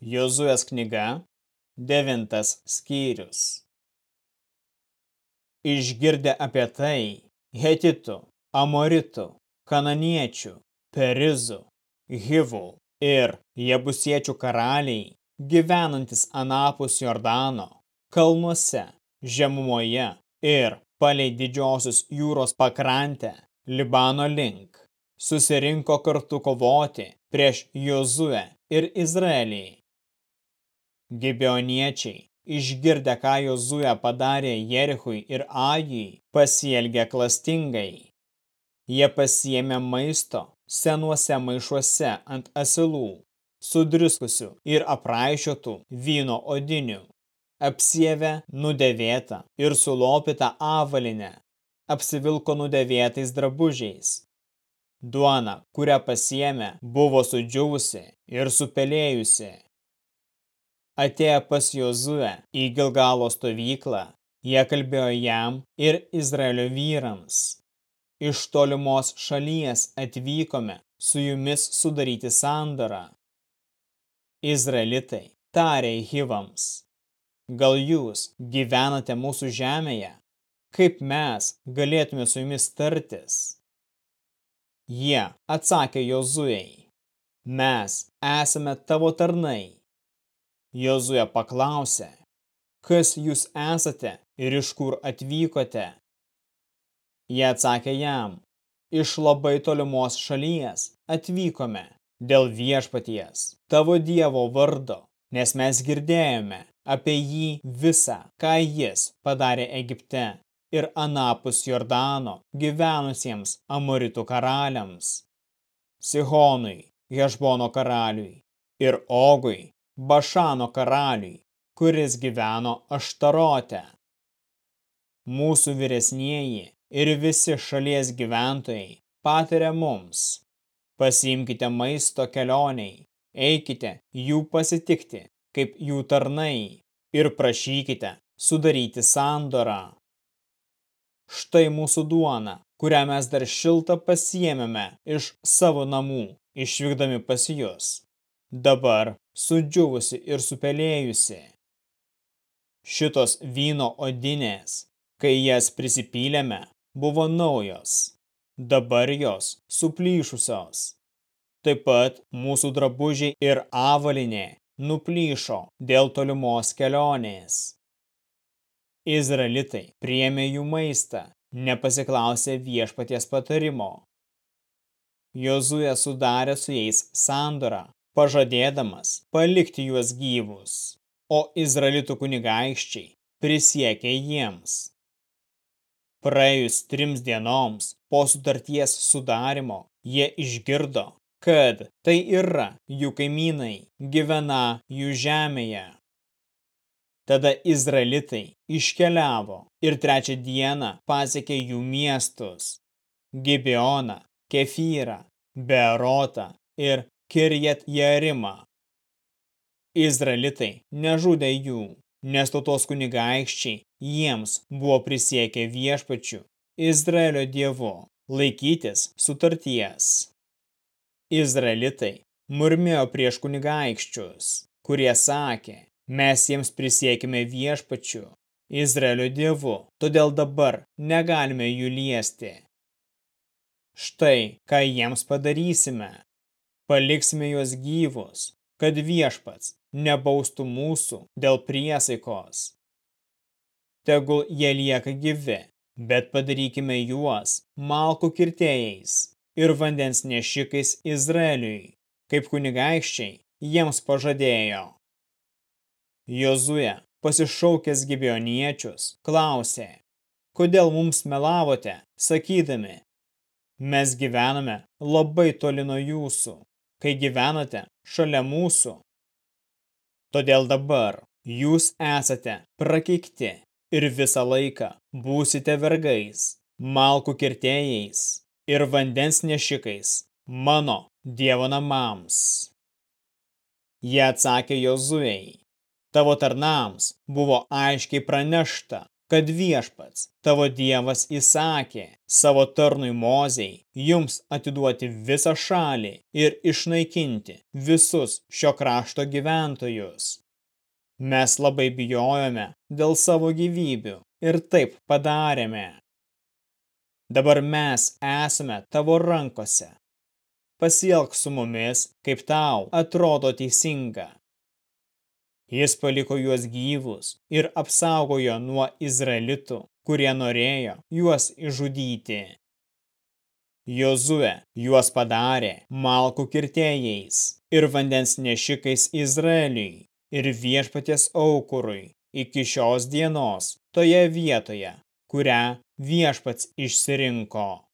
Jozuės knyga, devintas skyrius. Išgirdę apie tai, hetitų, amoritų, kananiečių, perizų, hivų ir jebusiečių karaliai, gyvenantis anapus Jordano, kalnuose, žemumoje ir palei didžiosios jūros pakrantę Libano link, susirinko kartu kovoti prieš Jozuę ir Izraelį. Gibeoniečiai, išgirdę, ką Jozuė padarė Jerichui ir Ajui, pasielgė klastingai. Jie pasiėmė maisto senuose maišuose ant asilų, sudriskusių ir apraišiotų vyno odinių, apsievę nudėvėtą ir sulopytą avalinę, apsivilko nudėvėtais drabužiais. Duona, kurią pasiėmė, buvo sudžiūvusi ir supelėjusi. Atėję pas Jozuę į Gilgalo stovyklą, jie kalbėjo jam ir Izraelio vyrams. Iš tolimos šalies atvykome su jumis sudaryti sandorą. Izraelitai tarė Hivams, gal jūs gyvenate mūsų žemėje, kaip mes galėtume su jumis tartis? Jie atsakė Jozuei, mes esame tavo tarnai Jozuė paklausė, kas jūs esate ir iš kur atvykote? Jie atsakė jam, iš labai tolimos šalies atvykome dėl viešpaties, tavo dievo vardo, nes mes girdėjome apie jį visą, ką jis padarė Egipte ir anapus Jordano gyvenusiems Amoritų karaliams, Sihonui, Hešbono karaliui ir Ogui, Bašano karaliui, kuris gyveno Aštarote. Mūsų vyresnieji ir visi šalies gyventojai patiria mums. Pasiimkite maisto kelioniai, eikite jų pasitikti, kaip jų tarnai, ir prašykite sudaryti sandorą. Štai mūsų duona, kurią mes dar šiltą pasiėmėme iš savo namų, išvykdami pas jūs dabar sudžiuvusi ir supelėjusi. Šitos vyno odinės, kai jas prisipylėme, buvo naujos, dabar jos suplyšusios. Taip pat mūsų drabužiai ir avalinė nuplyšo dėl tolimos kelionės. Izraelitai priėmė jų maistą, nepasiklausė viešpaties patarimo. Jozuė sudarė su jais sandorą pažadėdamas palikti juos gyvus, o Izraelitų kunigaikščiai prisiekė jiems. Praėjus trims dienoms po sutarties sudarimo jie išgirdo, kad tai yra jų kaimynai gyvena jų žemėje. Tada Izraelitai iškeliavo ir trečią dieną pasiekė jų miestus – Gibeoną, Kefyrą, Beerotą ir Kirjet Jerimą. Izraelitai nežudė jų, nes tautos kunigaikščiai jiems buvo prisiekę viešpačių Izraelio dievu laikytis sutarties. Izraelitai murmėjo prieš kunigaikščius, kurie sakė, mes jiems prisiekime viešpačių, Izraelio dievu, todėl dabar negalime jų liesti. Štai, ką jiems padarysime paliksime juos gyvus, kad viešpats nebaustų mūsų dėl priesaikos. Tegul jie lieka gyvi, bet padarykime juos malkų kirtėjais ir vandens nešikais Izraeliui, kaip kunigaikščiai jiems pažadėjo. Jozue, pasišaukęs gibioniečius, klausė, kodėl mums melavote, sakydami, mes gyvename labai toli nuo jūsų kai gyvenate šalia mūsų. Todėl dabar jūs esate prakeikti ir visą laiką būsite vergais, malkų kirtėjais ir vandens nešikais mano Dievo namams. Jie atsakė Jozuei, tavo tarnams buvo aiškiai pranešta, kad viešpats, tavo dievas įsakė savo tarnui mozei jums atiduoti visą šalį ir išnaikinti visus šio krašto gyventojus. Mes labai bijojome dėl savo gyvybių ir taip padarėme. Dabar mes esame tavo rankose. Pasielk su mumis, kaip tau atrodo teisinga. Jis paliko juos gyvus ir apsaugojo nuo izraelitų, kurie norėjo juos išžudyti. Jozue juos padarė malkų kirtėjais ir vandens nešikais Izraeliui ir viešpaties aukurui iki šios dienos toje vietoje, kurią viešpats išsirinko.